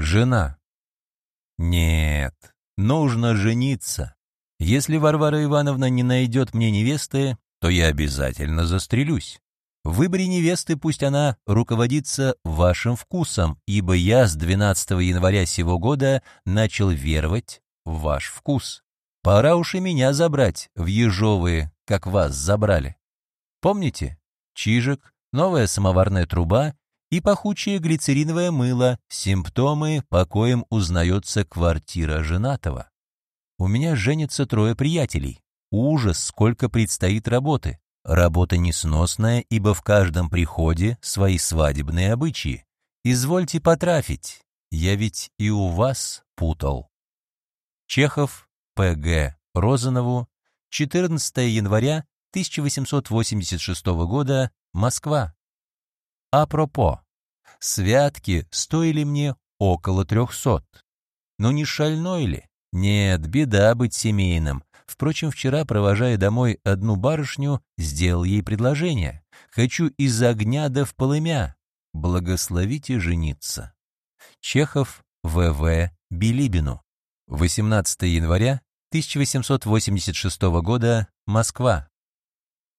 Жена. Нет, нужно жениться. Если Варвара Ивановна не найдет мне невесты, то я обязательно застрелюсь. В выборе невесты пусть она руководится вашим вкусом, ибо я с 12 января сего года начал веровать в ваш вкус. Пора уж и меня забрать в ежовые, как вас забрали. Помните? Чижик, новая самоварная труба и пахучее глицериновое мыло, симптомы, по коим узнается квартира женатого. У меня женится трое приятелей. Ужас, сколько предстоит работы. Работа несносная, ибо в каждом приходе свои свадебные обычаи. Извольте потрафить, я ведь и у вас путал. Чехов, П.Г. Розанову, 14 января 1886 года, Москва. Апропо. Святки стоили мне около трехсот. Но не шальной ли? Нет, беда быть семейным. Впрочем, вчера, провожая домой одну барышню, сделал ей предложение. «Хочу из огня да в полымя. Благословите жениться». Чехов В.В. Билибину. 18 января 1886 года, Москва.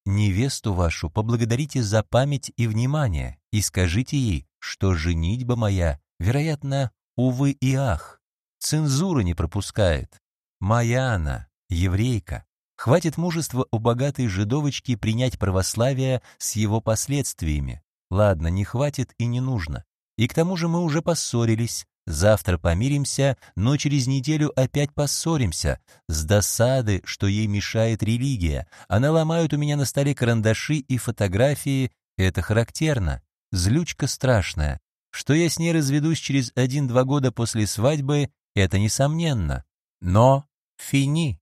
Невесту вашу поблагодарите за память и внимание и скажите ей, что женитьба моя, вероятно, увы и ах, цензура не пропускает. Моя она, еврейка. Хватит мужества у богатой жидовочки принять православие с его последствиями. Ладно, не хватит и не нужно. И к тому же мы уже поссорились, Завтра помиримся, но через неделю опять поссоримся. С досады, что ей мешает религия. Она ломает у меня на столе карандаши и фотографии. Это характерно. Злючка страшная. Что я с ней разведусь через один-два года после свадьбы, это несомненно. Но фини.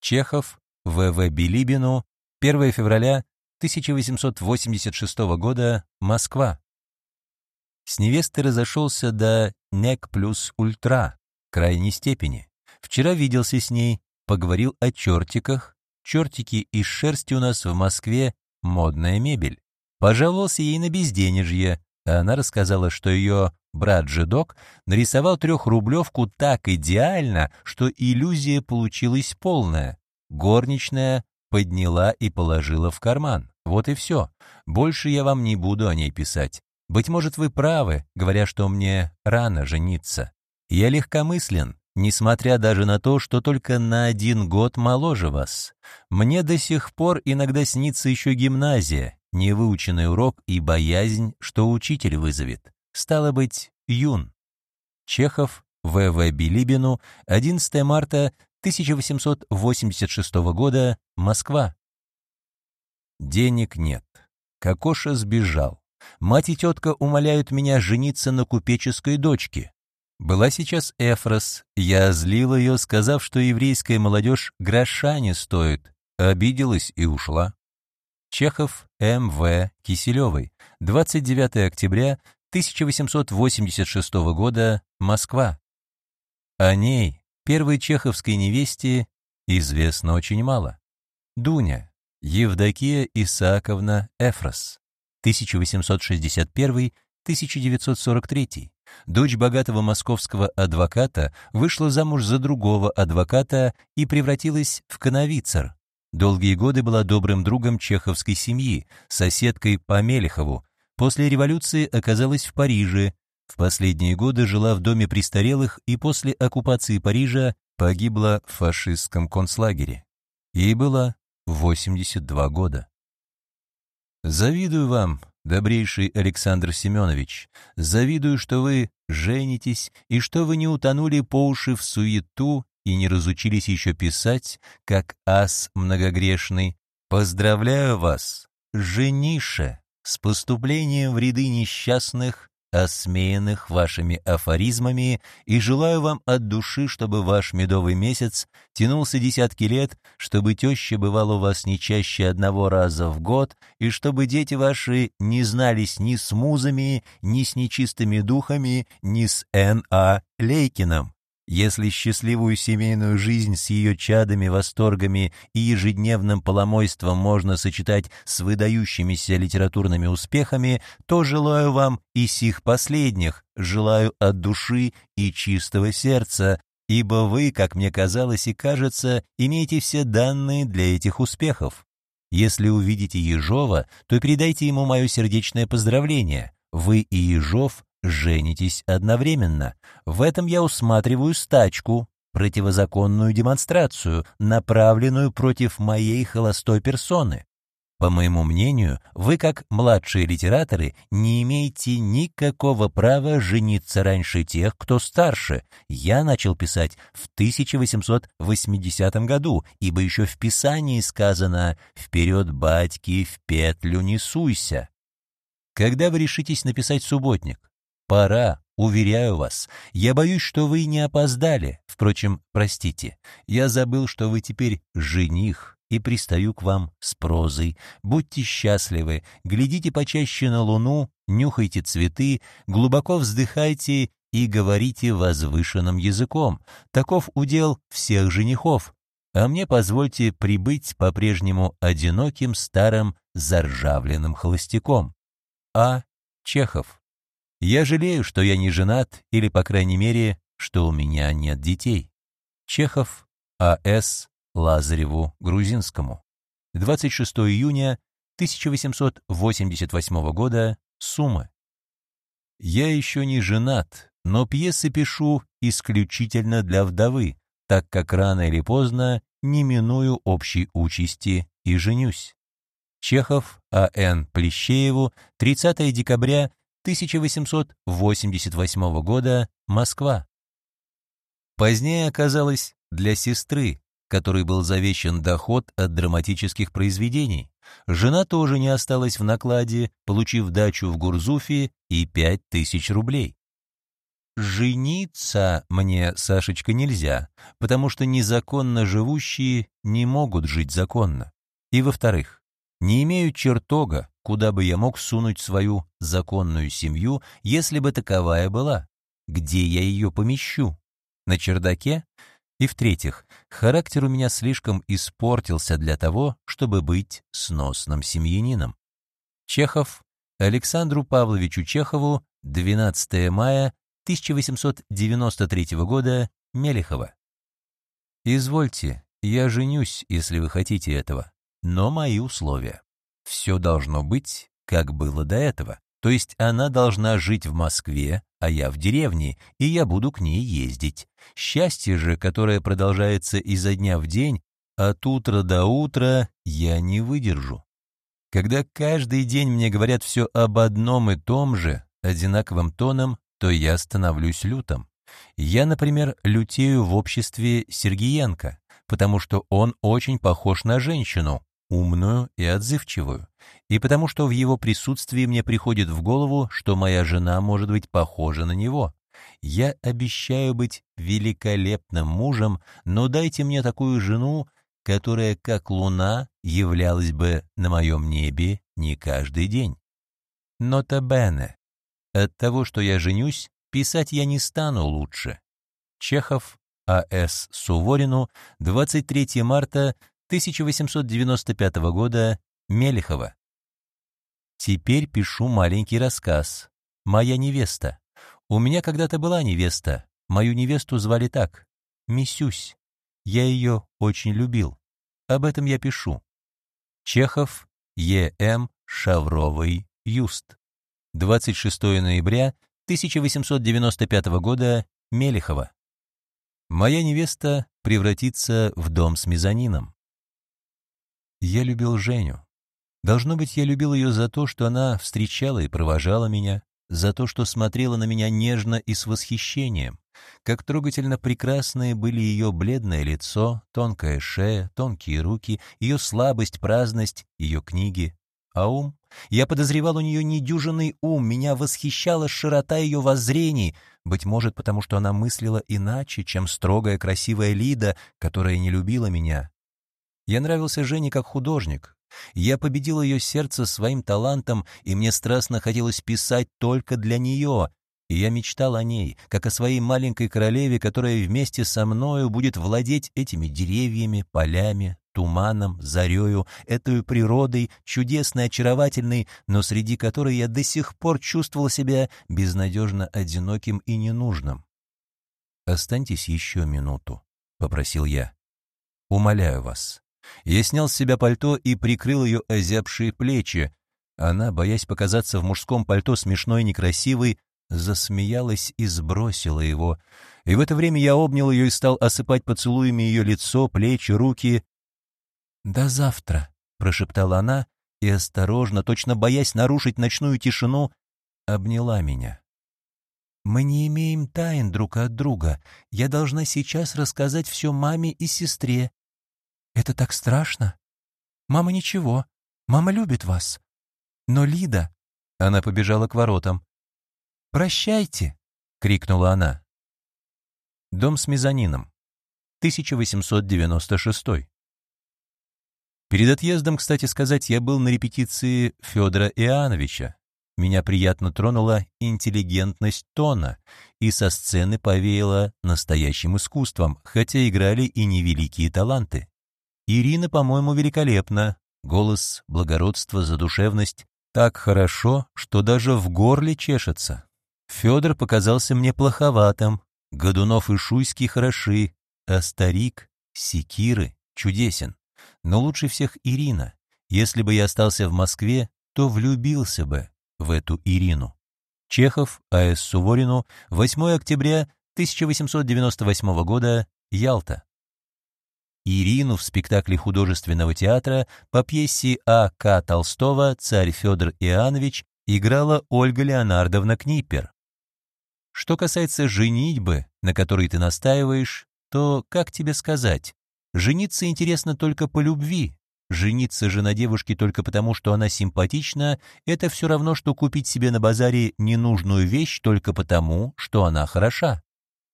Чехов, В.В. Билибину, 1 февраля 1886 года, Москва. С невестой разошелся до нек плюс ультра, крайней степени. Вчера виделся с ней, поговорил о чертиках. Чертики из шерсти у нас в Москве — модная мебель. Пожаловался ей на безденежье, а она рассказала, что ее брат-жидок нарисовал трехрублевку так идеально, что иллюзия получилась полная. Горничная подняла и положила в карман. Вот и все. Больше я вам не буду о ней писать. Быть может, вы правы, говоря, что мне рано жениться. Я легкомыслен, несмотря даже на то, что только на один год моложе вас. Мне до сих пор иногда снится еще гимназия, невыученный урок и боязнь, что учитель вызовет. Стало быть, юн. Чехов, В.В. Билибину, 11 марта 1886 года, Москва. Денег нет. Кокоша сбежал. Мать и тетка умоляют меня жениться на купеческой дочке. Была сейчас Эфрос, я злил ее, сказав, что еврейская молодежь гроша не стоит, обиделась и ушла. Чехов М.В. Киселевой, 29 октября 1886 года, Москва. О ней, первой чеховской невесте, известно очень мало. Дуня, Евдокия Исааковна Эфрос. 1861-1943. Дочь богатого московского адвоката вышла замуж за другого адвоката и превратилась в коновицер. Долгие годы была добрым другом чеховской семьи, соседкой по Мелехову. После революции оказалась в Париже. В последние годы жила в доме престарелых и после оккупации Парижа погибла в фашистском концлагере. Ей было 82 года. Завидую вам, добрейший Александр Семенович, завидую, что вы женитесь и что вы не утонули по уши в суету и не разучились еще писать, как ас многогрешный. Поздравляю вас, женише, с поступлением в ряды несчастных осмеянных вашими афоризмами, и желаю вам от души, чтобы ваш медовый месяц тянулся десятки лет, чтобы теща бывала у вас не чаще одного раза в год, и чтобы дети ваши не знались ни с музами, ни с нечистыми духами, ни с Н.А. Лейкиным. Если счастливую семейную жизнь с ее чадами, восторгами и ежедневным поломойством можно сочетать с выдающимися литературными успехами, то желаю вам и сих последних, желаю от души и чистого сердца, ибо вы, как мне казалось и кажется, имеете все данные для этих успехов. Если увидите Ежова, то передайте ему мое сердечное поздравление. Вы и Ежов женитесь одновременно. В этом я усматриваю стачку, противозаконную демонстрацию, направленную против моей холостой персоны. По моему мнению, вы, как младшие литераторы, не имеете никакого права жениться раньше тех, кто старше. Я начал писать в 1880 году, ибо еще в Писании сказано «Вперед, батьки, в петлю не суйся». Когда вы решитесь написать субботник? Пора, уверяю вас. Я боюсь, что вы не опоздали. Впрочем, простите, я забыл, что вы теперь жених и пристаю к вам с прозой. Будьте счастливы, глядите почаще на луну, нюхайте цветы, глубоко вздыхайте и говорите возвышенным языком. Таков удел всех женихов. А мне позвольте прибыть по-прежнему одиноким старым заржавленным холостяком. А. Чехов я жалею, что я не женат, или, по крайней мере, что у меня нет детей. Чехов А.С. Лазареву Грузинскому. 26 июня 1888 года. Сумма. Я еще не женат, но пьесы пишу исключительно для вдовы, так как рано или поздно не миную общей участи и женюсь. Чехов А.Н. Плещееву, 30 декабря 1888 года, Москва. Позднее оказалось для сестры, которой был завещан доход от драматических произведений. Жена тоже не осталась в накладе, получив дачу в Гурзуфе и пять тысяч рублей. Жениться мне, Сашечка, нельзя, потому что незаконно живущие не могут жить законно. И во-вторых, не имею чертога, куда бы я мог сунуть свою законную семью, если бы таковая была? Где я ее помещу? На чердаке? И в-третьих, характер у меня слишком испортился для того, чтобы быть сносным семьянином. Чехов Александру Павловичу Чехову 12 мая 1893 года, Мелехова. «Извольте, я женюсь, если вы хотите этого, но мои условия» все должно быть, как было до этого. То есть она должна жить в Москве, а я в деревне, и я буду к ней ездить. Счастье же, которое продолжается изо дня в день, от утра до утра я не выдержу. Когда каждый день мне говорят все об одном и том же, одинаковым тоном, то я становлюсь лютым. Я, например, лютею в обществе Сергиенко, потому что он очень похож на женщину, умную и отзывчивую, и потому что в его присутствии мне приходит в голову, что моя жена может быть похожа на него. Я обещаю быть великолепным мужем, но дайте мне такую жену, которая, как луна, являлась бы на моем небе не каждый день. Нота бене. От того, что я женюсь, писать я не стану лучше. Чехов, А.С. Суворину, 23 марта 1895 года, Мелехова. Теперь пишу маленький рассказ. «Моя невеста». У меня когда-то была невеста. Мою невесту звали так. Мисюсь. Я ее очень любил. Об этом я пишу. Чехов, Е.М. Шавровый, Юст. 26 ноября 1895 года, Мелехова. Моя невеста превратится в дом с мезонином. Я любил Женю. Должно быть, я любил ее за то, что она встречала и провожала меня, за то, что смотрела на меня нежно и с восхищением. Как трогательно прекрасные были ее бледное лицо, тонкая шея, тонкие руки, ее слабость, праздность, ее книги. А ум? Я подозревал у нее недюжинный ум, меня восхищала широта ее воззрений, быть может, потому что она мыслила иначе, чем строгая красивая Лида, которая не любила меня, я нравился Жене как художник. Я победил ее сердце своим талантом, и мне страстно хотелось писать только для нее. И я мечтал о ней, как о своей маленькой королеве, которая вместе со мною будет владеть этими деревьями, полями, туманом, зарею, этой природой, чудесной, очаровательной, но среди которой я до сих пор чувствовал себя безнадежно одиноким и ненужным. «Останьтесь еще минуту», — попросил я. «Умоляю вас». Я снял с себя пальто и прикрыл ее озябшие плечи. Она, боясь показаться в мужском пальто смешной и некрасивой, засмеялась и сбросила его. И в это время я обнял ее и стал осыпать поцелуями ее лицо, плечи, руки. «До завтра», — прошептала она и, осторожно, точно боясь нарушить ночную тишину, обняла меня. «Мы не имеем тайн друг от друга. Я должна сейчас рассказать все маме и сестре. Это так страшно. Мама ничего. Мама любит вас. Но Лида...» Она побежала к воротам. «Прощайте!» — крикнула она. Дом с мезонином. 1896. Перед отъездом, кстати сказать, я был на репетиции Федора Иоанновича. Меня приятно тронула интеллигентность тона, и со сцены повеяло настоящим искусством, хотя играли и невеликие таланты. Ирина, по-моему, великолепна. Голос, благородство, задушевность. Так хорошо, что даже в горле чешется. Федор показался мне плоховатым, Годунов и Шуйский хороши, а старик, Секиры, чудесен. Но лучше всех Ирина. Если бы я остался в Москве, то влюбился бы в эту Ирину. Чехов, А.С. Суворину, 8 октября 1898 года, Ялта. Ирину в спектакле художественного театра по пьесе А. К. Толстого «Царь Федор Иоаннович» играла Ольга Леонардовна Книпер. Что касается женитьбы, на которой ты настаиваешь, то, как тебе сказать, жениться интересно только по любви. Жениться же на девушке только потому, что она симпатична, это все равно, что купить себе на базаре ненужную вещь только потому, что она хороша.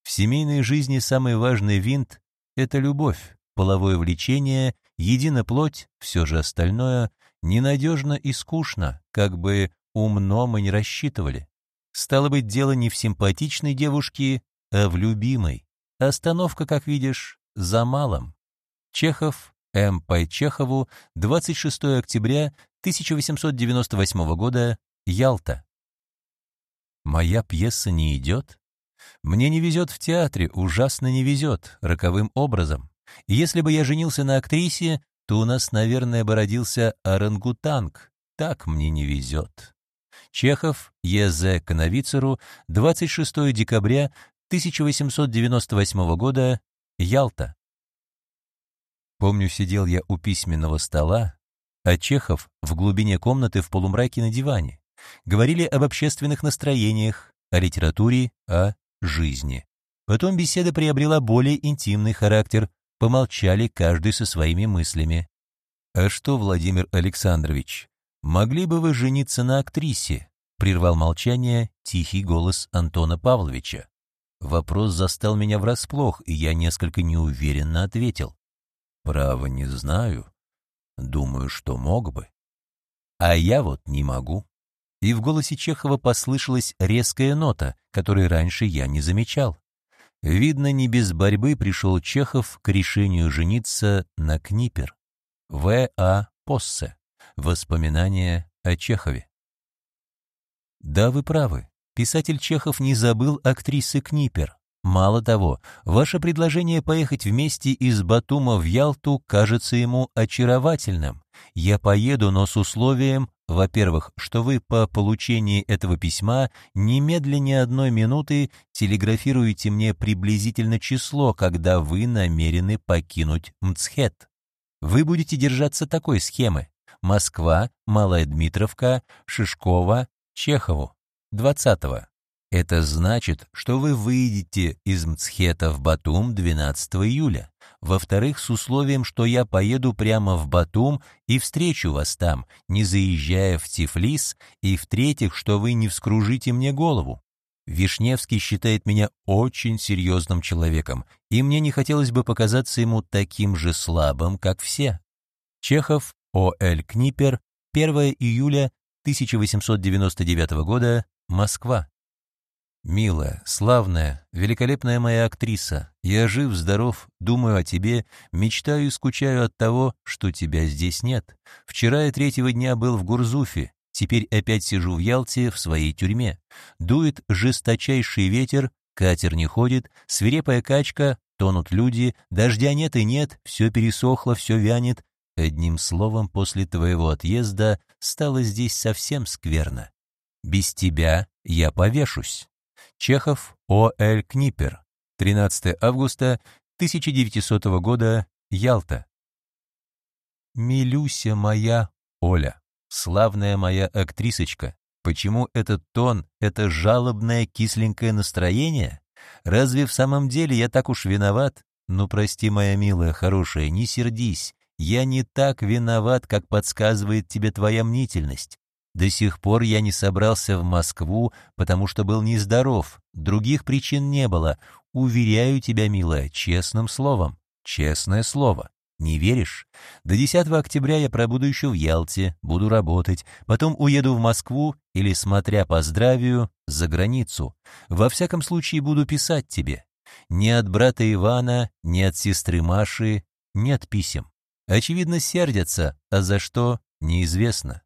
В семейной жизни самый важный винт — это любовь, половое влечение, едино плоть, все же остальное ненадежно и скучно, как бы умно мы не рассчитывали. Стало быть, дело не в симпатичной девушке, а в любимой. Остановка, как видишь, за малым. Чехов, М. П. Чехову, 26 октября 1898 года, Ялта. Моя пьеса не идет? Мне не везет в театре, ужасно не везет, роковым образом. Если бы я женился на актрисе, то у нас, наверное, бы родился орангутанг. Так мне не везет. Чехов, Е.З. Коновицеру, 26 декабря 1898 года, Ялта. Помню, сидел я у письменного стола, а Чехов в глубине комнаты в полумраке на диване. Говорили об общественных настроениях, о литературе, о жизни. Потом беседа приобрела более интимный характер, помолчали каждый со своими мыслями. «А что, Владимир Александрович, «Могли бы вы жениться на актрисе?» — прервал молчание тихий голос Антона Павловича. Вопрос застал меня врасплох, и я несколько неуверенно ответил. «Право не знаю. Думаю, что мог бы. А я вот не могу». И в голосе Чехова послышалась резкая нота, которой раньше я не замечал. Видно, не без борьбы пришел Чехов к решению жениться на Книпер. В. А. Поссе. Воспоминания о Чехове. Да, вы правы. Писатель Чехов не забыл актрисы Книпер. Мало того, ваше предложение поехать вместе из Батума в Ялту кажется ему очаровательным. Я поеду, но с условием, во-первых, что вы по получении этого письма немедленно одной минуты телеграфируете мне приблизительно число, когда вы намерены покинуть Мцхет. Вы будете держаться такой схемы. Москва, Малая Дмитровка, Шишкова, Чехову. 20 -го. Это значит, что вы выйдете из Мцхета в Батум 12 июля. Во-вторых, с условием, что я поеду прямо в Батум и встречу вас там, не заезжая в Тифлис. И в-третьих, что вы не вскружите мне голову. Вишневский считает меня очень серьезным человеком, и мне не хотелось бы показаться ему таким же слабым, как все. Чехов о.Л. Книпер, 1 июля 1899 года, Москва. Милая, славная, великолепная моя актриса, я жив, здоров, думаю о тебе, мечтаю и скучаю от того, что тебя здесь нет. Вчера я третьего дня был в Гурзуфе, теперь опять сижу в Ялте в своей тюрьме. Дует жесточайший ветер, катер не ходит, свирепая качка, тонут люди, дождя нет и нет, все пересохло, все вянет. Одним словом, после твоего отъезда стало здесь совсем скверно. Без тебя я повешусь. Чехов О. Л. Книпер. 13 августа 1900 года. Ялта. Милюся моя Оля, славная моя актрисочка, почему этот тон, это жалобное кисленькое настроение? Разве в самом деле я так уж виноват? Ну, прости, моя милая, хорошая, не сердись. Я не так виноват, как подсказывает тебе твоя мнительность. До сих пор я не собрался в Москву, потому что был нездоров. Других причин не было. Уверяю тебя, милая, честным словом. Честное слово. Не веришь? До 10 октября я пробуду еще в Ялте, буду работать, потом уеду в Москву или, смотря по здравию, за границу. Во всяком случае, буду писать тебе. Ни от брата Ивана, ни от сестры Маши нет писем. Очевидно, сердятся, а за что — неизвестно.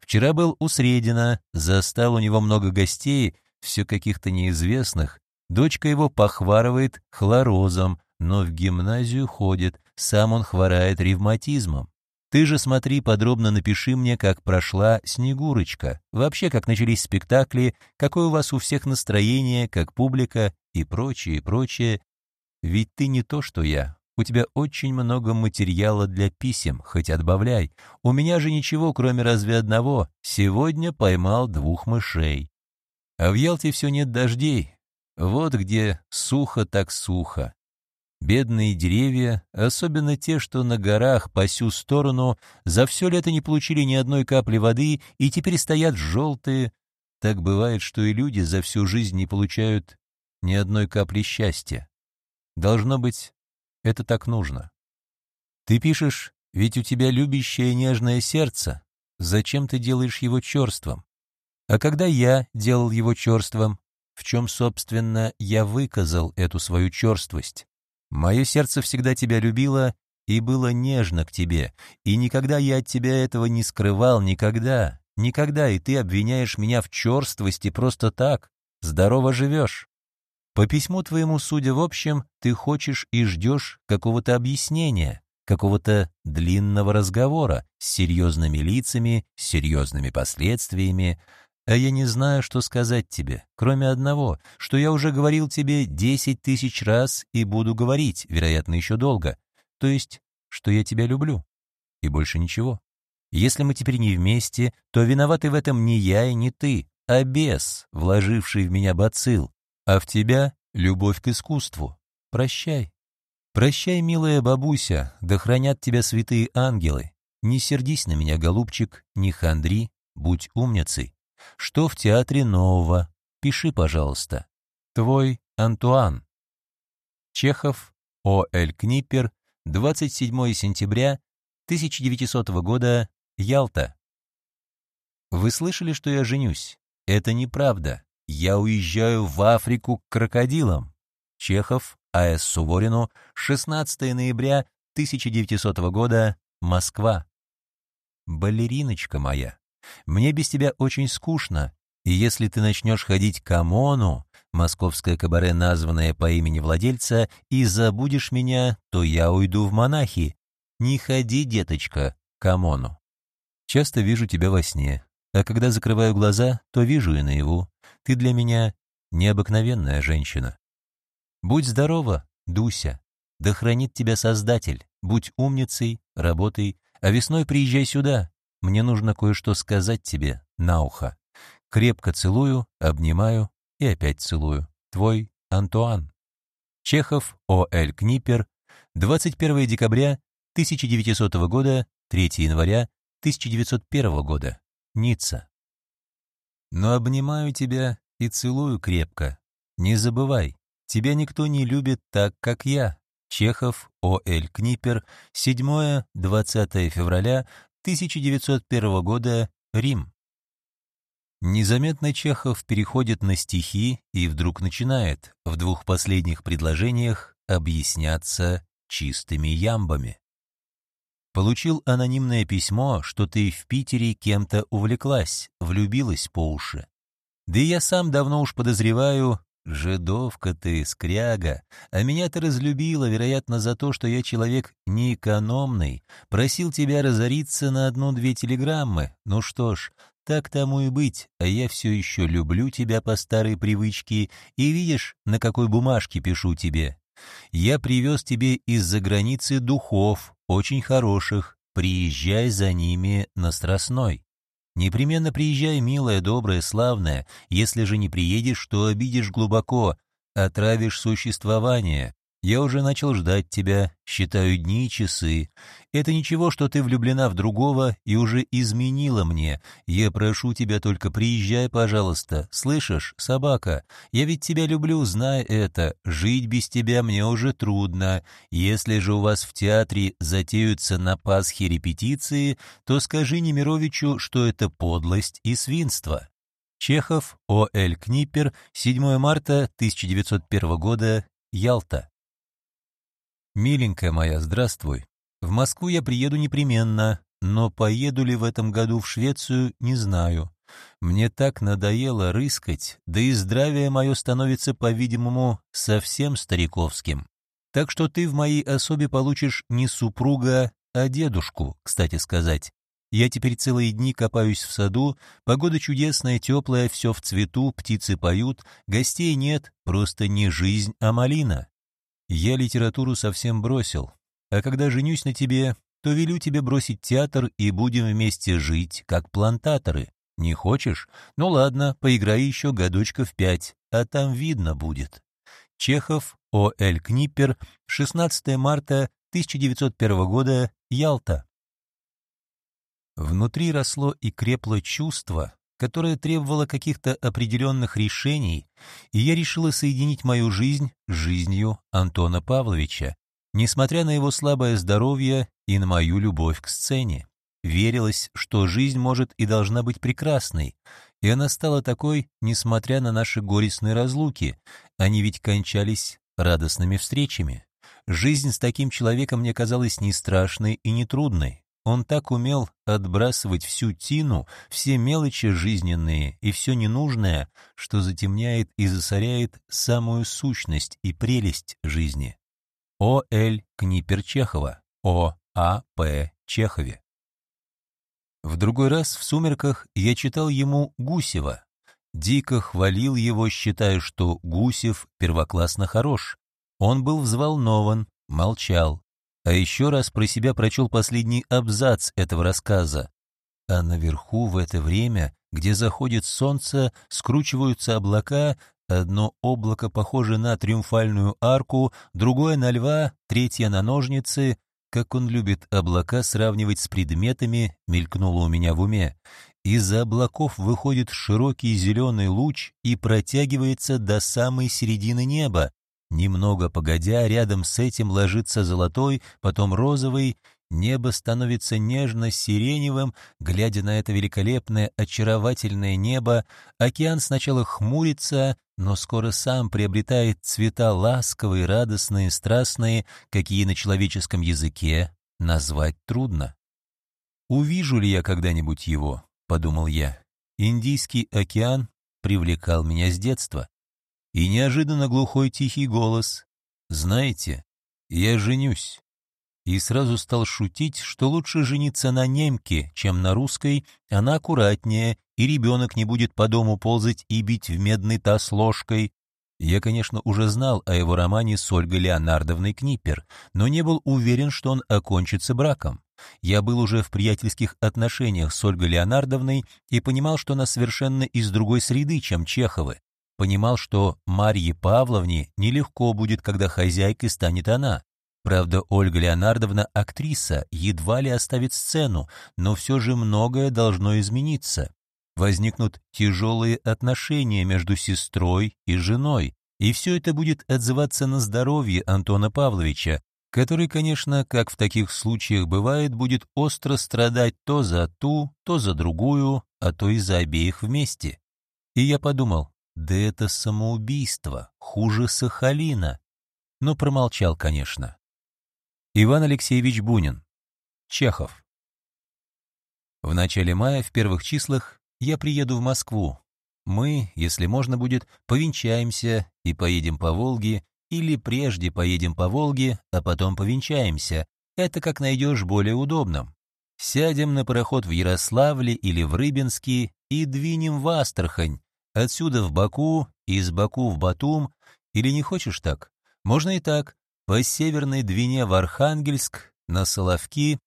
Вчера был у Средина, застал у него много гостей, все каких-то неизвестных. Дочка его похварывает хлорозом, но в гимназию ходит, сам он хворает ревматизмом. Ты же смотри, подробно напиши мне, как прошла Снегурочка, вообще, как начались спектакли, какое у вас у всех настроение, как публика и прочее, прочее. Ведь ты не то, что я, у тебя очень много материала для писем, хоть отбавляй. У меня же ничего, кроме разве одного. Сегодня поймал двух мышей. А в Ялте все нет дождей. Вот где сухо так сухо. Бедные деревья, особенно те, что на горах по сю сторону, за все лето не получили ни одной капли воды и теперь стоят желтые. Так бывает, что и люди за всю жизнь не получают ни одной капли счастья. Должно быть, это так нужно. Ты пишешь, ведь у тебя любящее нежное сердце. Зачем ты делаешь его черством? А когда я делал его черством, в чем, собственно, я выказал эту свою черствость? Мое сердце всегда тебя любило и было нежно к тебе, и никогда я от тебя этого не скрывал, никогда, никогда, и ты обвиняешь меня в черствости просто так, здорово живешь. По письму твоему, судя в общем, ты хочешь и ждешь какого-то объяснения, какого-то длинного разговора с серьезными лицами, с серьезными последствиями, а я не знаю, что сказать тебе, кроме одного, что я уже говорил тебе десять тысяч раз и буду говорить, вероятно, еще долго, то есть, что я тебя люблю. И больше ничего. Если мы теперь не вместе, то виноваты в этом не я и не ты, а бес, вложивший в меня бацилл, а в тебя — любовь к искусству. Прощай. Прощай, милая бабуся, да хранят тебя святые ангелы. Не сердись на меня, голубчик, не хандри, будь умницей. Что в театре нового? Пиши, пожалуйста. Твой Антуан. Чехов, О. Л. Книпер, 27 сентября 1900 года, Ялта. Вы слышали, что я женюсь? Это неправда. Я уезжаю в Африку к крокодилам. Чехов, А.С. Суворину, 16 ноября 1900 года, Москва. Балериночка моя, мне без тебя очень скучно, и если ты начнешь ходить к ОМОНу, московское кабаре, названное по имени владельца, и забудешь меня, то я уйду в монахи. Не ходи, деточка, к ОМОНу. Часто вижу тебя во сне, а когда закрываю глаза, то вижу и наяву. Ты для меня необыкновенная женщина. Будь здорова, Дуся. Да хранит тебя Создатель. Будь умницей, работай, а весной приезжай сюда. Мне нужно кое-что сказать тебе на ухо. Крепко целую, обнимаю и опять целую. Твой Антуан. Чехов, О. Л. Книпер, 21 декабря 1900 года, 3 января 1901 года. Ницца. Но обнимаю тебя и целую крепко. Не забывай, тебя никто не любит так, как я. Чехов, О.Л. Книпер, 7-20 февраля 1901 года, Рим. Незаметно Чехов переходит на стихи и вдруг начинает в двух последних предложениях объясняться чистыми ямбами. Получил анонимное письмо, что ты в Питере кем-то увлеклась, влюбилась по уши. Да и я сам давно уж подозреваю, жидовка ты, скряга, а меня ты разлюбила, вероятно, за то, что я человек неэкономный, просил тебя разориться на одну-две телеграммы. Ну что ж, так тому и быть, а я все еще люблю тебя по старой привычке, и видишь, на какой бумажке пишу тебе. Я привез тебе из-за границы духов, очень хороших, приезжай за ними на Страстной. Непременно приезжай, милая, добрая, славная, если же не приедешь, то обидишь глубоко, отравишь существование, я уже начал ждать тебя, считаю дни и часы. Это ничего, что ты влюблена в другого и уже изменила мне. Я прошу тебя только приезжай, пожалуйста. Слышишь, собака? Я ведь тебя люблю, знай это. Жить без тебя мне уже трудно. Если же у вас в театре затеются на Пасхе репетиции, то скажи Немировичу, что это подлость и свинство. Чехов, О.Л. Книпер, 7 марта 1901 года, Ялта. «Миленькая моя, здравствуй. В Москву я приеду непременно, но поеду ли в этом году в Швецию, не знаю. Мне так надоело рыскать, да и здравие мое становится, по-видимому, совсем стариковским. Так что ты в моей особе получишь не супруга, а дедушку, кстати сказать. Я теперь целые дни копаюсь в саду, погода чудесная, теплая, все в цвету, птицы поют, гостей нет, просто не жизнь, а малина. Я литературу совсем бросил, а когда женюсь на тебе, то велю тебе бросить театр и будем вместе жить, как плантаторы. Не хочешь? Ну ладно, поиграй еще годочка в пять, а там видно будет. Чехов, О.Л. Книппер, 16 марта 1901 года, Ялта. Внутри росло и крепло чувство, которая требовала каких-то определенных решений, и я решила соединить мою жизнь с жизнью Антона Павловича, несмотря на его слабое здоровье и на мою любовь к сцене. Верилось, что жизнь может и должна быть прекрасной, и она стала такой, несмотря на наши горестные разлуки. Они ведь кончались радостными встречами. Жизнь с таким человеком мне казалась не страшной и не трудной. Он так умел отбрасывать всю тину, все мелочи жизненные и все ненужное, что затемняет и засоряет самую сущность и прелесть жизни. О. Л. Книпер Чехова. О. А. П. Чехове. В другой раз в «Сумерках» я читал ему Гусева. Дико хвалил его, считая, что Гусев первоклассно хорош. Он был взволнован, молчал, а еще раз про себя прочел последний абзац этого рассказа. А наверху в это время, где заходит солнце, скручиваются облака, одно облако похоже на триумфальную арку, другое на льва, третье на ножницы. Как он любит облака сравнивать с предметами, мелькнуло у меня в уме. Из-за облаков выходит широкий зеленый луч и протягивается до самой середины неба, Немного погодя, рядом с этим ложится золотой, потом розовый, небо становится нежно-сиреневым, глядя на это великолепное, очаровательное небо, океан сначала хмурится, но скоро сам приобретает цвета ласковые, радостные, страстные, какие на человеческом языке назвать трудно. «Увижу ли я когда-нибудь его?» — подумал я. Индийский океан привлекал меня с детства и неожиданно глухой тихий голос «Знаете, я женюсь». И сразу стал шутить, что лучше жениться на немке, чем на русской, она аккуратнее, и ребенок не будет по дому ползать и бить в медный таз ложкой. Я, конечно, уже знал о его романе с Ольгой Леонардовной Книпер, но не был уверен, что он окончится браком. Я был уже в приятельских отношениях с Ольгой Леонардовной и понимал, что она совершенно из другой среды, чем Чеховы понимал, что Марье Павловне нелегко будет, когда хозяйкой станет она. Правда, Ольга Леонардовна актриса, едва ли оставит сцену, но все же многое должно измениться. Возникнут тяжелые отношения между сестрой и женой, и все это будет отзываться на здоровье Антона Павловича, который, конечно, как в таких случаях бывает, будет остро страдать то за ту, то за другую, а то и за обеих вместе. И я подумал, да это самоубийство, хуже Сахалина. Но промолчал, конечно. Иван Алексеевич Бунин. Чехов. В начале мая, в первых числах, я приеду в Москву. Мы, если можно будет, повенчаемся и поедем по Волге, или прежде поедем по Волге, а потом повенчаемся. Это как найдешь более удобным. Сядем на пароход в Ярославле или в Рыбинске и двинем в Астрахань, отсюда в Баку, из Баку в Батум, или не хочешь так? Можно и так, по Северной Двине в Архангельск, на Соловки.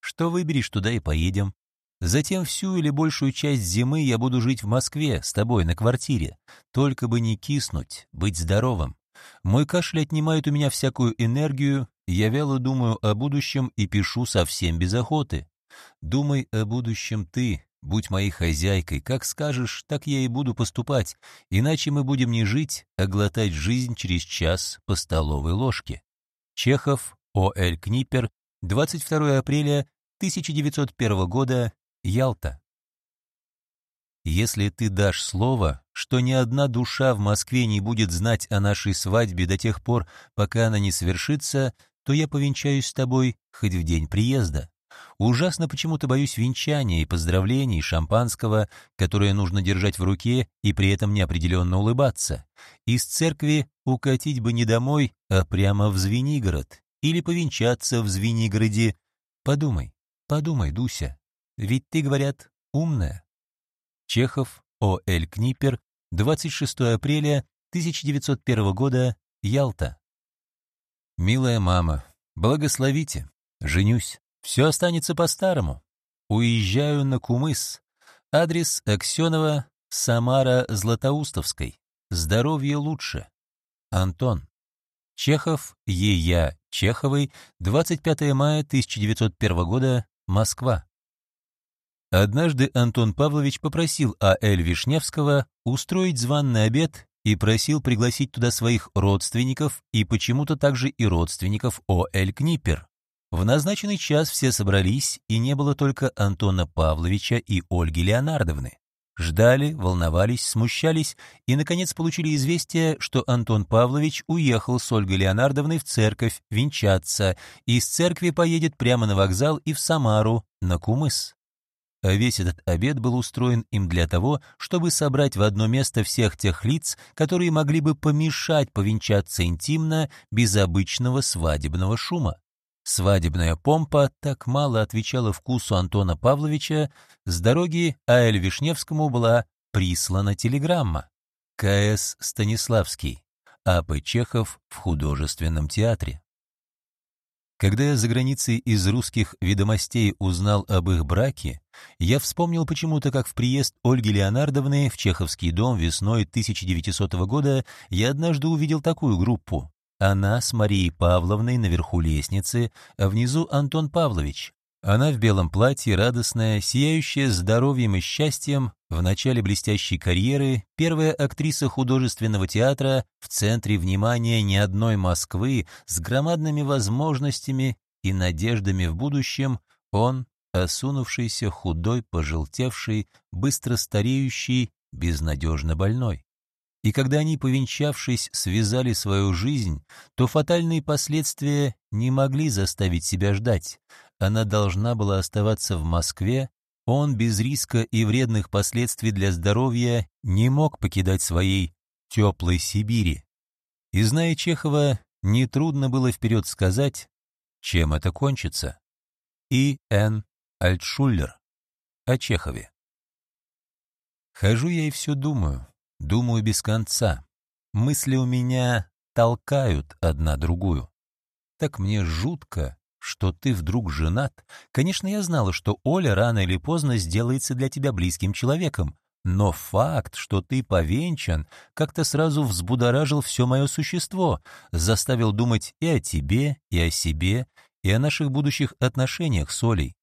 Что выберешь, туда и поедем. Затем всю или большую часть зимы я буду жить в Москве с тобой на квартире. Только бы не киснуть, быть здоровым. Мой кашель отнимает у меня всякую энергию, я вяло думаю о будущем и пишу совсем без охоты. Думай о будущем ты, будь моей хозяйкой, как скажешь, так я и буду поступать, иначе мы будем не жить, а глотать жизнь через час по столовой ложке. Чехов, О.Л. Книпер, 22 апреля 1901 года, Ялта. Если ты дашь слово, что ни одна душа в Москве не будет знать о нашей свадьбе до тех пор, пока она не свершится, то я повенчаюсь с тобой хоть в день приезда. Ужасно почему-то боюсь венчания и поздравлений, шампанского, которое нужно держать в руке и при этом неопределенно улыбаться. Из церкви укатить бы не домой, а прямо в Звенигород. Или повенчаться в Звенигороде. Подумай, подумай, Дуся. Ведь ты, говорят, умная. Чехов, О.Л. Книпер, 26 апреля 1901 года, Ялта. Милая мама, благословите, женюсь. Все останется по-старому. Уезжаю на Кумыс. Адрес Аксенова, Самара Златоустовской. Здоровье лучше. Антон. Чехов, Е.Я. Чеховой, 25 мая 1901 года, Москва. Однажды Антон Павлович попросил А.Л. Вишневского устроить званный обед и просил пригласить туда своих родственников и почему-то также и родственников О.Л. Книпер. В назначенный час все собрались, и не было только Антона Павловича и Ольги Леонардовны. Ждали, волновались, смущались и, наконец, получили известие, что Антон Павлович уехал с Ольгой Леонардовной в церковь венчаться и из церкви поедет прямо на вокзал и в Самару, на Кумыс. А весь этот обед был устроен им для того, чтобы собрать в одно место всех тех лиц, которые могли бы помешать повенчаться интимно без обычного свадебного шума. Свадебная помпа так мало отвечала вкусу Антона Павловича, с дороги А.Л. Вишневскому была прислана телеграмма. К.С. Станиславский, А.П. Чехов в художественном театре. Когда я за границей из русских ведомостей узнал об их браке, я вспомнил почему-то, как в приезд Ольги Леонардовны в Чеховский дом весной 1900 года я однажды увидел такую группу. Она с Марией Павловной наверху лестницы, а внизу Антон Павлович. Она в белом платье, радостная, сияющая здоровьем и счастьем, в начале блестящей карьеры, первая актриса художественного театра в центре внимания не одной Москвы с громадными возможностями и надеждами в будущем, он, осунувшийся, худой, пожелтевший, быстро стареющий, безнадежно больной. И когда они, повенчавшись, связали свою жизнь, то фатальные последствия не могли заставить себя ждать. Она должна была оставаться в Москве, он без риска и вредных последствий для здоровья не мог покидать своей теплой Сибири. И зная Чехова, нетрудно было вперед сказать, чем это кончится. И. Н. Альтшуллер. О Чехове. Хожу я и все думаю. Думаю без конца. Мысли у меня толкают одна другую. Так мне жутко, что ты вдруг женат. Конечно, я знала, что Оля рано или поздно сделается для тебя близким человеком, но факт, что ты повенчан, как-то сразу взбудоражил все мое существо, заставил думать и о тебе, и о себе, и о наших будущих отношениях с Олей.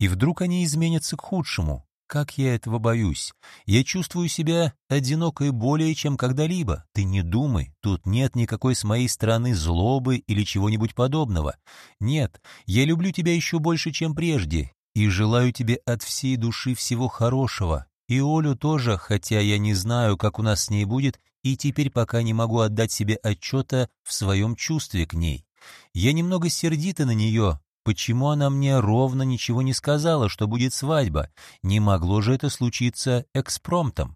И вдруг они изменятся к худшему. Как я этого боюсь? Я чувствую себя одинокой более, чем когда-либо. Ты не думай, тут нет никакой с моей стороны злобы или чего-нибудь подобного. Нет, я люблю тебя еще больше, чем прежде, и желаю тебе от всей души всего хорошего. И Олю тоже, хотя я не знаю, как у нас с ней будет, и теперь пока не могу отдать себе отчета в своем чувстве к ней. Я немного сердита на нее, Почему она мне ровно ничего не сказала, что будет свадьба? Не могло же это случиться экспромтом.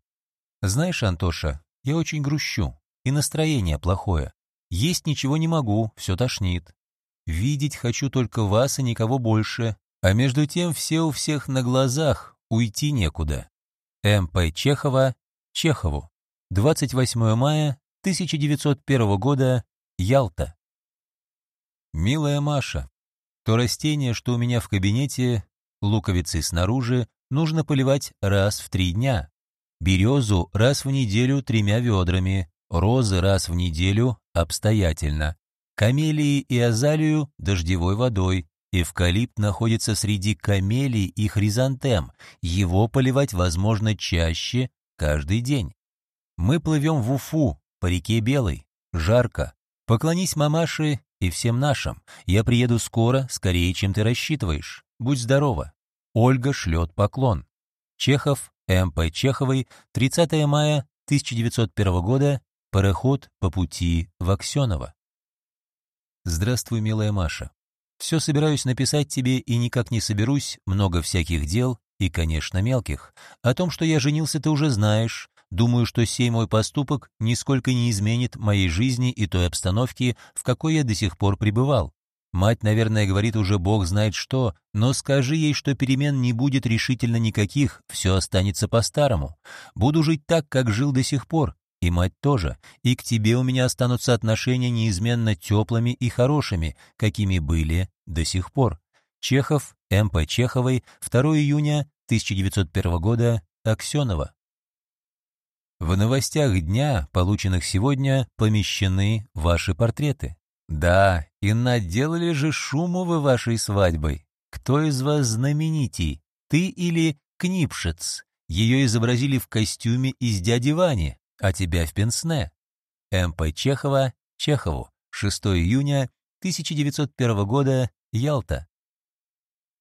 Знаешь, Антоша, я очень грущу, и настроение плохое. Есть ничего не могу, все тошнит. Видеть хочу только вас и никого больше, а между тем все у всех на глазах, уйти некуда. М.П. Чехова, Чехову. 28 мая 1901 года, Ялта. Милая Маша, то растение, что у меня в кабинете, луковицы снаружи, нужно поливать раз в три дня. Березу раз в неделю тремя ведрами, розы раз в неделю обстоятельно. Камелии и азалию дождевой водой. Эвкалипт находится среди камелий и хризантем. Его поливать возможно чаще, каждый день. Мы плывем в Уфу, по реке Белой. Жарко. Поклонись мамаше и всем нашим. Я приеду скоро, скорее, чем ты рассчитываешь. Будь здорова. Ольга шлет поклон. Чехов, М.П. Чеховой, 30 мая 1901 года, пароход по пути в Аксеново. Здравствуй, милая Маша. Все собираюсь написать тебе и никак не соберусь, много всяких дел и, конечно, мелких. О том, что я женился, ты уже знаешь, Думаю, что сей мой поступок нисколько не изменит моей жизни и той обстановки, в какой я до сих пор пребывал. Мать, наверное, говорит уже бог знает что, но скажи ей, что перемен не будет решительно никаких, все останется по-старому. Буду жить так, как жил до сих пор, и мать тоже, и к тебе у меня останутся отношения неизменно теплыми и хорошими, какими были до сих пор. Чехов, М.П. Чеховой, 2 июня 1901 года, Аксенова. В новостях дня, полученных сегодня, помещены ваши портреты. Да, и наделали же шуму вы вашей свадьбой. Кто из вас знаменитей, ты или Книпшиц? Ее изобразили в костюме из дяди Вани, а тебя в пенсне. М.П. Чехова, Чехову, 6 июня 1901 года, Ялта.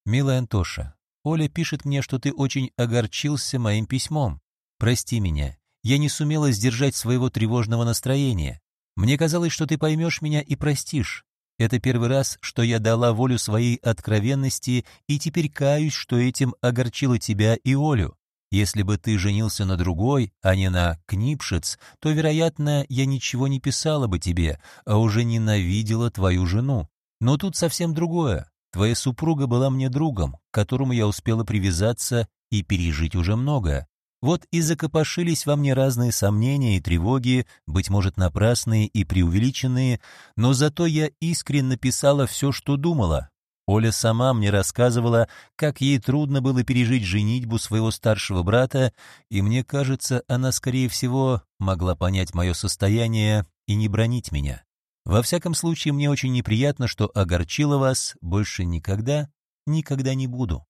Милая Антоша, Оля пишет мне, что ты очень огорчился моим письмом. Прости меня, я не сумела сдержать своего тревожного настроения. Мне казалось, что ты поймешь меня и простишь. Это первый раз, что я дала волю своей откровенности, и теперь каюсь, что этим огорчила тебя и Олю. Если бы ты женился на другой, а не на Книпшец, то, вероятно, я ничего не писала бы тебе, а уже ненавидела твою жену. Но тут совсем другое. Твоя супруга была мне другом, к которому я успела привязаться и пережить уже многое. Вот и закопошились во мне разные сомнения и тревоги, быть может, напрасные и преувеличенные, но зато я искренне писала все, что думала. Оля сама мне рассказывала, как ей трудно было пережить женитьбу своего старшего брата, и мне кажется, она, скорее всего, могла понять мое состояние и не бронить меня. Во всяком случае, мне очень неприятно, что огорчила вас, больше никогда, никогда не буду.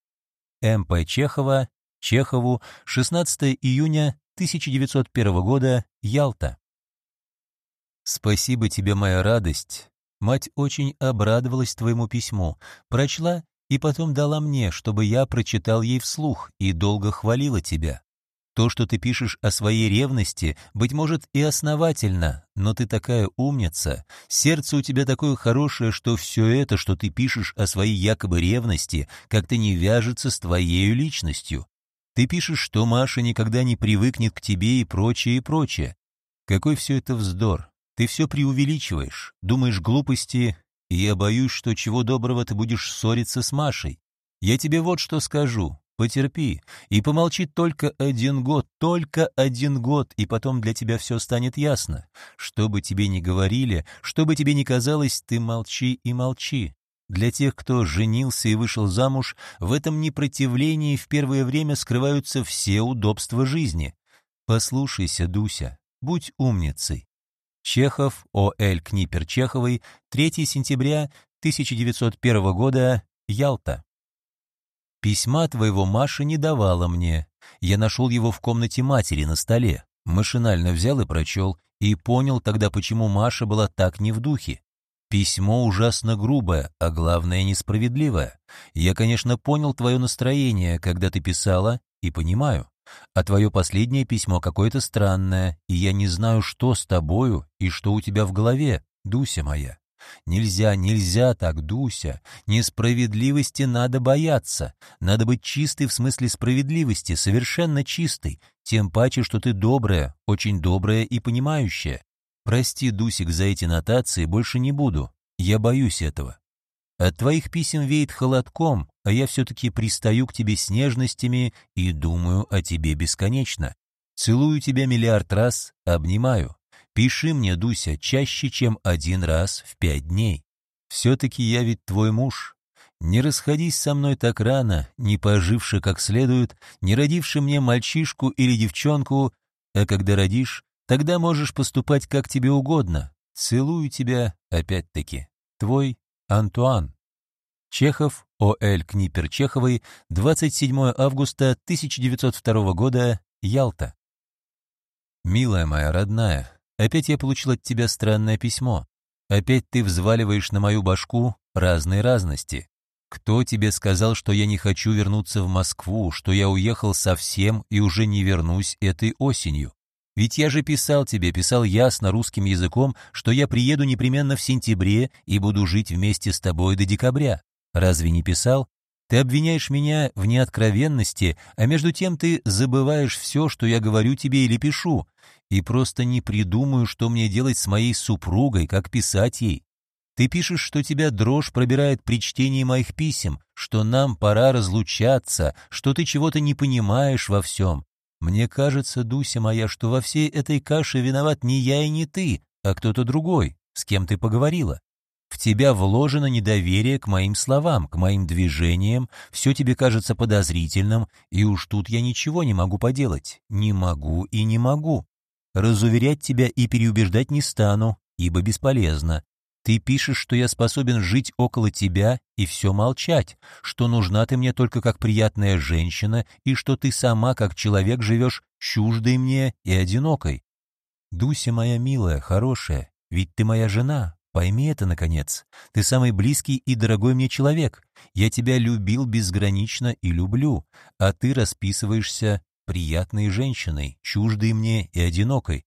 М.П. Чехова, Чехову, 16 июня 1901 года, Ялта. «Спасибо тебе, моя радость. Мать очень обрадовалась твоему письму, прочла и потом дала мне, чтобы я прочитал ей вслух и долго хвалила тебя. То, что ты пишешь о своей ревности, быть может и основательно, но ты такая умница, сердце у тебя такое хорошее, что все это, что ты пишешь о своей якобы ревности, как-то не вяжется с твоей личностью. Ты пишешь, что Маша никогда не привыкнет к тебе и прочее, и прочее. Какой все это вздор. Ты все преувеличиваешь, думаешь глупости, и я боюсь, что чего доброго ты будешь ссориться с Машей. Я тебе вот что скажу. Потерпи и помолчи только один год, только один год, и потом для тебя все станет ясно. Что бы тебе ни говорили, что бы тебе ни казалось, ты молчи и молчи. Для тех, кто женился и вышел замуж, в этом непротивлении в первое время скрываются все удобства жизни. Послушайся, Дуся, будь умницей. Чехов, О.Л. Книпер Чеховой, 3 сентября 1901 года, Ялта. Письма твоего Маша не давала мне. Я нашел его в комнате матери на столе, машинально взял и прочел, и понял тогда, почему Маша была так не в духе. Письмо ужасно грубое, а главное несправедливое. Я, конечно, понял твое настроение, когда ты писала, и понимаю. А твое последнее письмо какое-то странное, и я не знаю, что с тобою и что у тебя в голове, Дуся моя. Нельзя, нельзя так, Дуся. Несправедливости надо бояться. Надо быть чистой в смысле справедливости, совершенно чистой. Тем паче, что ты добрая, очень добрая и понимающая. Прости, Дусик, за эти нотации, больше не буду. Я боюсь этого. От твоих писем веет холодком, а я все-таки пристаю к тебе с нежностями и думаю о тебе бесконечно. Целую тебя миллиард раз, обнимаю. Пиши мне, Дуся, чаще, чем один раз в пять дней. Все-таки я ведь твой муж. Не расходись со мной так рано, не поживши как следует, не родивши мне мальчишку или девчонку, а когда родишь, Тогда можешь поступать как тебе угодно. Целую тебя, опять-таки. Твой Антуан. Чехов, О.Л. Книпер Чеховой, 27 августа 1902 года, Ялта. Милая моя родная, опять я получил от тебя странное письмо. Опять ты взваливаешь на мою башку разные разности. Кто тебе сказал, что я не хочу вернуться в Москву, что я уехал совсем и уже не вернусь этой осенью? Ведь я же писал тебе, писал ясно русским языком, что я приеду непременно в сентябре и буду жить вместе с тобой до декабря. Разве не писал? Ты обвиняешь меня в неоткровенности, а между тем ты забываешь все, что я говорю тебе или пишу, и просто не придумаю, что мне делать с моей супругой, как писать ей. Ты пишешь, что тебя дрожь пробирает при чтении моих писем, что нам пора разлучаться, что ты чего-то не понимаешь во всем. Мне кажется, Дуся моя, что во всей этой каше виноват не я и не ты, а кто-то другой, с кем ты поговорила. В тебя вложено недоверие к моим словам, к моим движениям, все тебе кажется подозрительным, и уж тут я ничего не могу поделать. Не могу и не могу. Разуверять тебя и переубеждать не стану, ибо бесполезно. Ты пишешь, что я способен жить около тебя и все молчать, что нужна ты мне только как приятная женщина и что ты сама как человек живешь чуждой мне и одинокой. Дуся моя милая, хорошая, ведь ты моя жена, пойми это, наконец. Ты самый близкий и дорогой мне человек. Я тебя любил безгранично и люблю, а ты расписываешься приятной женщиной, чуждой мне и одинокой.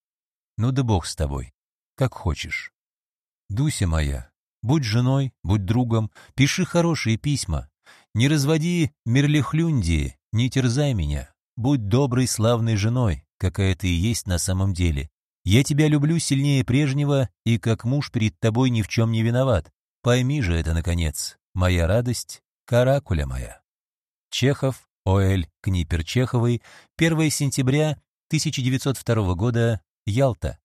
Ну да бог с тобой, как хочешь. Дуся моя, будь женой, будь другом, пиши хорошие письма. Не разводи мерлихлюндии, не терзай меня. Будь доброй, славной женой, какая ты и есть на самом деле. Я тебя люблю сильнее прежнего и как муж перед тобой ни в чем не виноват. Пойми же это, наконец, моя радость, каракуля моя. Чехов, О.Л. Книпер Чеховой, 1 сентября 1902 года, Ялта.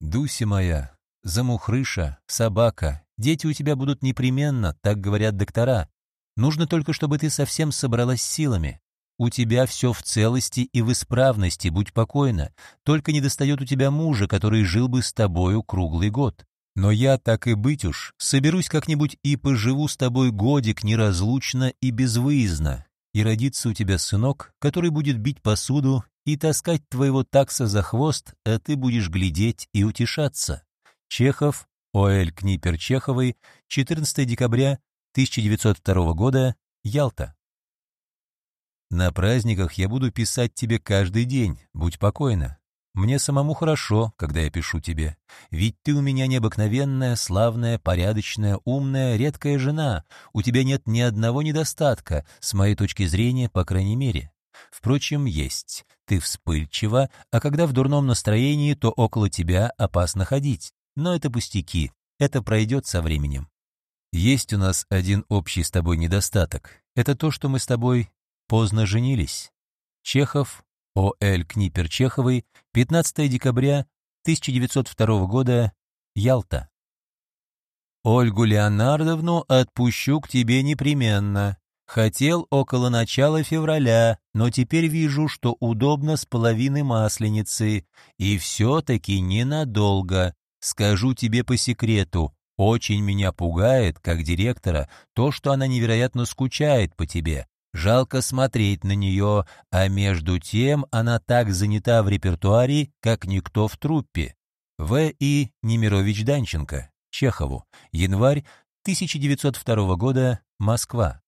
Дуся моя, замухрыша, собака, дети у тебя будут непременно, так говорят доктора. Нужно только, чтобы ты совсем собралась силами. У тебя все в целости и в исправности, будь покойна. Только не достает у тебя мужа, который жил бы с тобою круглый год. Но я, так и быть уж, соберусь как-нибудь и поживу с тобой годик неразлучно и безвыездно. И родится у тебя сынок, который будет бить посуду и таскать твоего такса за хвост, а ты будешь глядеть и утешаться. Чехов, О.Л. Книпер Чеховой, 14 декабря 1902 года, Ялта. На праздниках я буду писать тебе каждый день, будь покойна. Мне самому хорошо, когда я пишу тебе, ведь ты у меня необыкновенная, славная, порядочная, умная, редкая жена. У тебя нет ни одного недостатка, с моей точки зрения, по крайней мере. Впрочем, есть. Ты вспыльчива, а когда в дурном настроении, то около тебя опасно ходить. Но это пустяки, это пройдет со временем. Есть у нас один общий с тобой недостаток. Это то, что мы с тобой поздно женились. Чехов, О.Л. Книпер Чеховой, 15 декабря 1902 года, Ялта. Ольгу Леонардовну отпущу к тебе непременно. Хотел около начала февраля, но теперь вижу, что удобно с половины масленицы, и все-таки ненадолго. Скажу тебе по секрету, очень меня пугает, как директора, то, что она невероятно скучает по тебе. Жалко смотреть на нее, а между тем она так занята в репертуаре, как никто в труппе. В. И. Немирович Данченко, Чехову, январь 1902 года, Москва.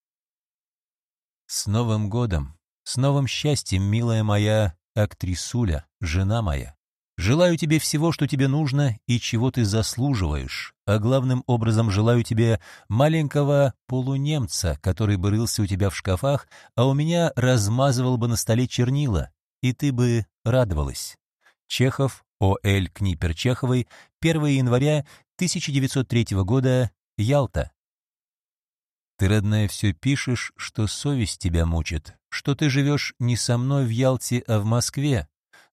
С Новым годом, с новым счастьем, милая моя актрисуля, жена моя. Желаю тебе всего, что тебе нужно и чего ты заслуживаешь, а главным образом желаю тебе маленького полунемца, который бы рылся у тебя в шкафах, а у меня размазывал бы на столе чернила, и ты бы радовалась. Чехов, О.Л. Книпер Чеховой, 1 января 1903 года, Ялта. Ты, родная, все пишешь, что совесть тебя мучит, что ты живешь не со мной в Ялте, а в Москве,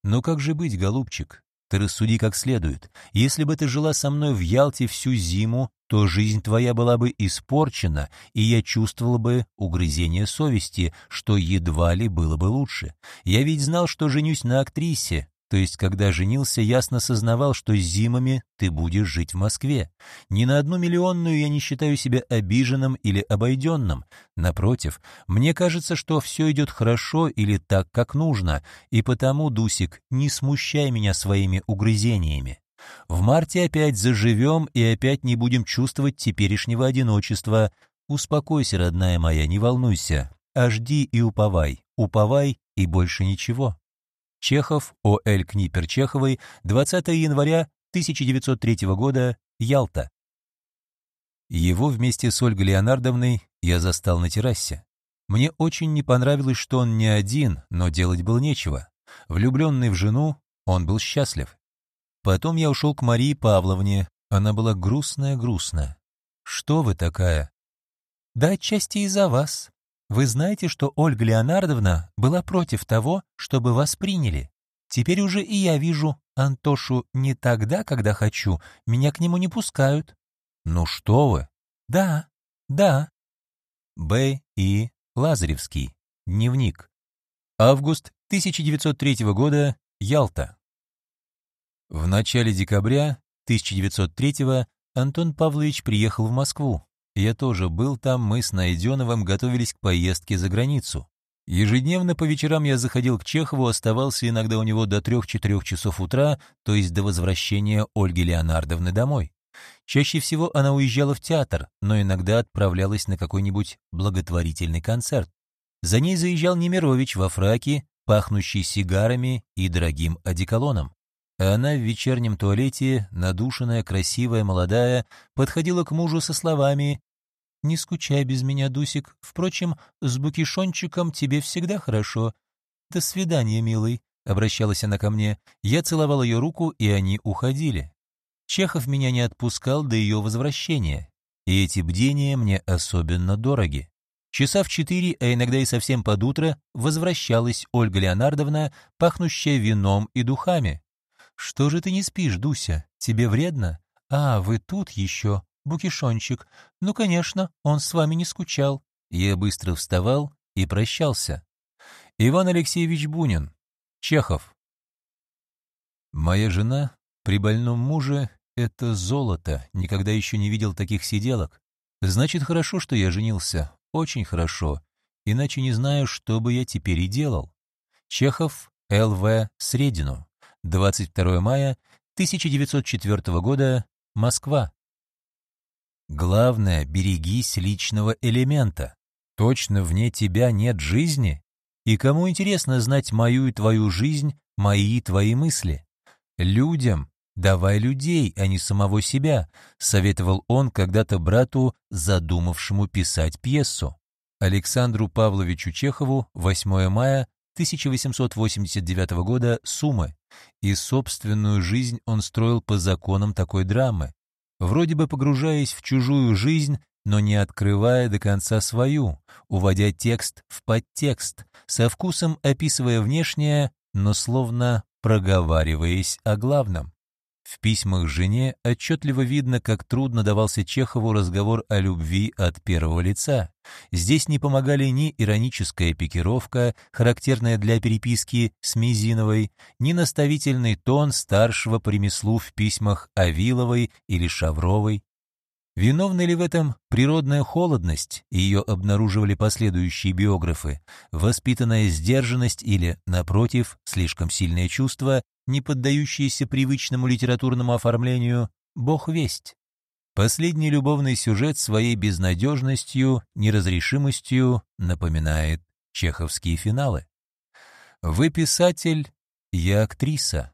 но как же быть, голубчик? Ты рассуди как следует. Если бы ты жила со мной в Ялте всю зиму, то жизнь твоя была бы испорчена, и я чувствовала бы угрызение совести, что едва ли было бы лучше. Я ведь знал, что женюсь на актрисе, то есть, когда женился, ясно сознавал, что зимами ты будешь жить в Москве. Ни на одну миллионную я не считаю себя обиженным или обойденным. Напротив, мне кажется, что все идет хорошо или так, как нужно, и потому, Дусик, не смущай меня своими угрызениями. В марте опять заживем и опять не будем чувствовать теперешнего одиночества. Успокойся, родная моя, не волнуйся, а жди и уповай, уповай и больше ничего. Чехов, О.Л. Книпер Чеховой, 20 января 1903 года, Ялта. Его вместе с Ольгой Леонардовной я застал на террасе. Мне очень не понравилось, что он не один, но делать было нечего. Влюбленный в жену, он был счастлив. Потом я ушел к Марии Павловне, она была грустная-грустная. «Что вы такая?» «Да отчасти из-за вас. Вы знаете, что Ольга Леонардовна была против того, чтобы вас приняли. Теперь уже и я вижу Антошу не тогда, когда хочу, меня к нему не пускают. Ну что вы? Да, да. Б. И. Лазаревский. Дневник. Август 1903 года. Ялта. В начале декабря 1903 Антон Павлович приехал в Москву. Я тоже был там, мы с Найденовым готовились к поездке за границу. Ежедневно по вечерам я заходил к Чехову, оставался иногда у него до трех-четырех часов утра, то есть до возвращения Ольги Леонардовны домой. Чаще всего она уезжала в театр, но иногда отправлялась на какой-нибудь благотворительный концерт. За ней заезжал Немирович во фраке, пахнущий сигарами и дорогим одеколоном. А она в вечернем туалете, надушенная, красивая, молодая, подходила к мужу со словами «Не скучай без меня, Дусик. Впрочем, с букишончиком тебе всегда хорошо. До свидания, милый», — обращалась она ко мне. Я целовал ее руку, и они уходили. Чехов меня не отпускал до ее возвращения, и эти бдения мне особенно дороги. Часа в четыре, а иногда и совсем под утро, возвращалась Ольга Леонардовна, пахнущая вином и духами. «Что же ты не спишь, Дуся? Тебе вредно? А, вы тут еще, Букишончик. Ну, конечно, он с вами не скучал». Я быстро вставал и прощался. Иван Алексеевич Бунин. Чехов. Моя жена при больном муже — это золото. Никогда еще не видел таких сиделок. Значит, хорошо, что я женился. Очень хорошо. Иначе не знаю, что бы я теперь и делал. Чехов, Л.В. Средину. 22 мая 1904 года, Москва. Главное, берегись личного элемента. Точно вне тебя нет жизни? И кому интересно знать мою и твою жизнь, мои и твои мысли? Людям давай людей, а не самого себя, советовал он когда-то брату, задумавшему писать пьесу. Александру Павловичу Чехову 8 мая 1889 года Сумы, и собственную жизнь он строил по законам такой драмы, вроде бы погружаясь в чужую жизнь, но не открывая до конца свою, уводя текст в подтекст, со вкусом описывая внешнее, но словно проговариваясь о главном. В письмах жене отчетливо видно, как трудно давался Чехову разговор о любви от первого лица. Здесь не помогали ни ироническая пикировка, характерная для переписки с Мизиновой, ни наставительный тон старшего по ремеслу в письмах Авиловой или Шавровой. Виновна ли в этом природная холодность, ее обнаруживали последующие биографы, воспитанная сдержанность или, напротив, слишком сильное чувство, не поддающееся привычному литературному оформлению, бог весть. Последний любовный сюжет своей безнадежностью, неразрешимостью напоминает чеховские финалы. Вы писатель, я актриса.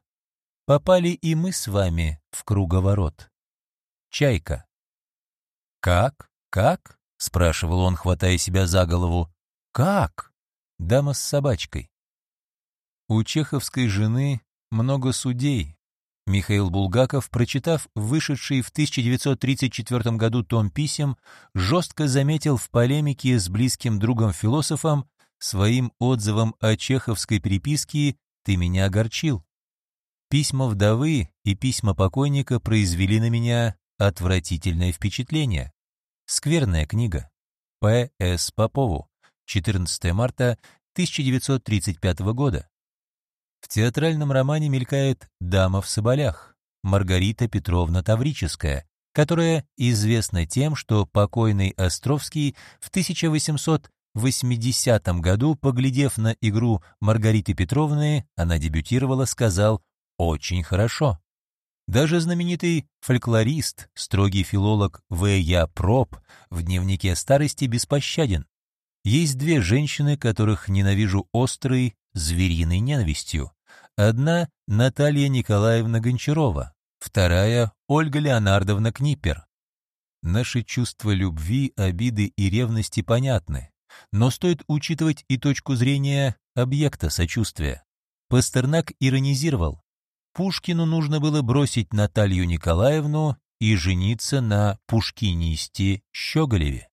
Попали и мы с вами в круговорот. Чайка. «Как? Как?» — спрашивал он, хватая себя за голову. «Как?» Дама с собачкой. У чеховской жены много судей. Михаил Булгаков, прочитав вышедший в 1934 году том писем, жестко заметил в полемике с близким другом-философом своим отзывом о чеховской переписке «Ты меня огорчил». Письма вдовы и письма покойника произвели на меня отвратительное впечатление. Скверная книга. П. С. Попову. 14 марта 1935 года. В театральном романе мелькает «Дама в соболях» Маргарита Петровна Таврическая, которая известна тем, что покойный Островский в 1880 году, поглядев на игру Маргариты Петровны, она дебютировала, сказал «очень хорошо». Даже знаменитый фольклорист, строгий филолог В. Я. Проб в дневнике старости беспощаден. Есть две женщины, которых ненавижу острой, звериной ненавистью. Одна — Наталья Николаевна Гончарова, вторая — Ольга Леонардовна Книпер. Наши чувства любви, обиды и ревности понятны, но стоит учитывать и точку зрения объекта сочувствия. Пастернак иронизировал. Пушкину нужно было бросить Наталью Николаевну и жениться на Пушкинисте Щеголеве.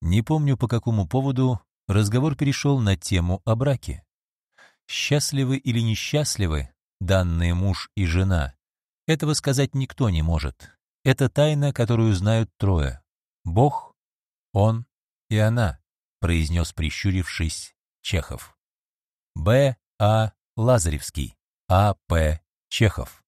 Не помню, по какому поводу разговор перешел на тему о браке. Счастливы или несчастливы данные муж и жена, этого сказать никто не может. Это тайна, которую знают трое. Бог, он и она, произнес прищурившись Чехов. Б. А. Лазаревский. А. П. Чехов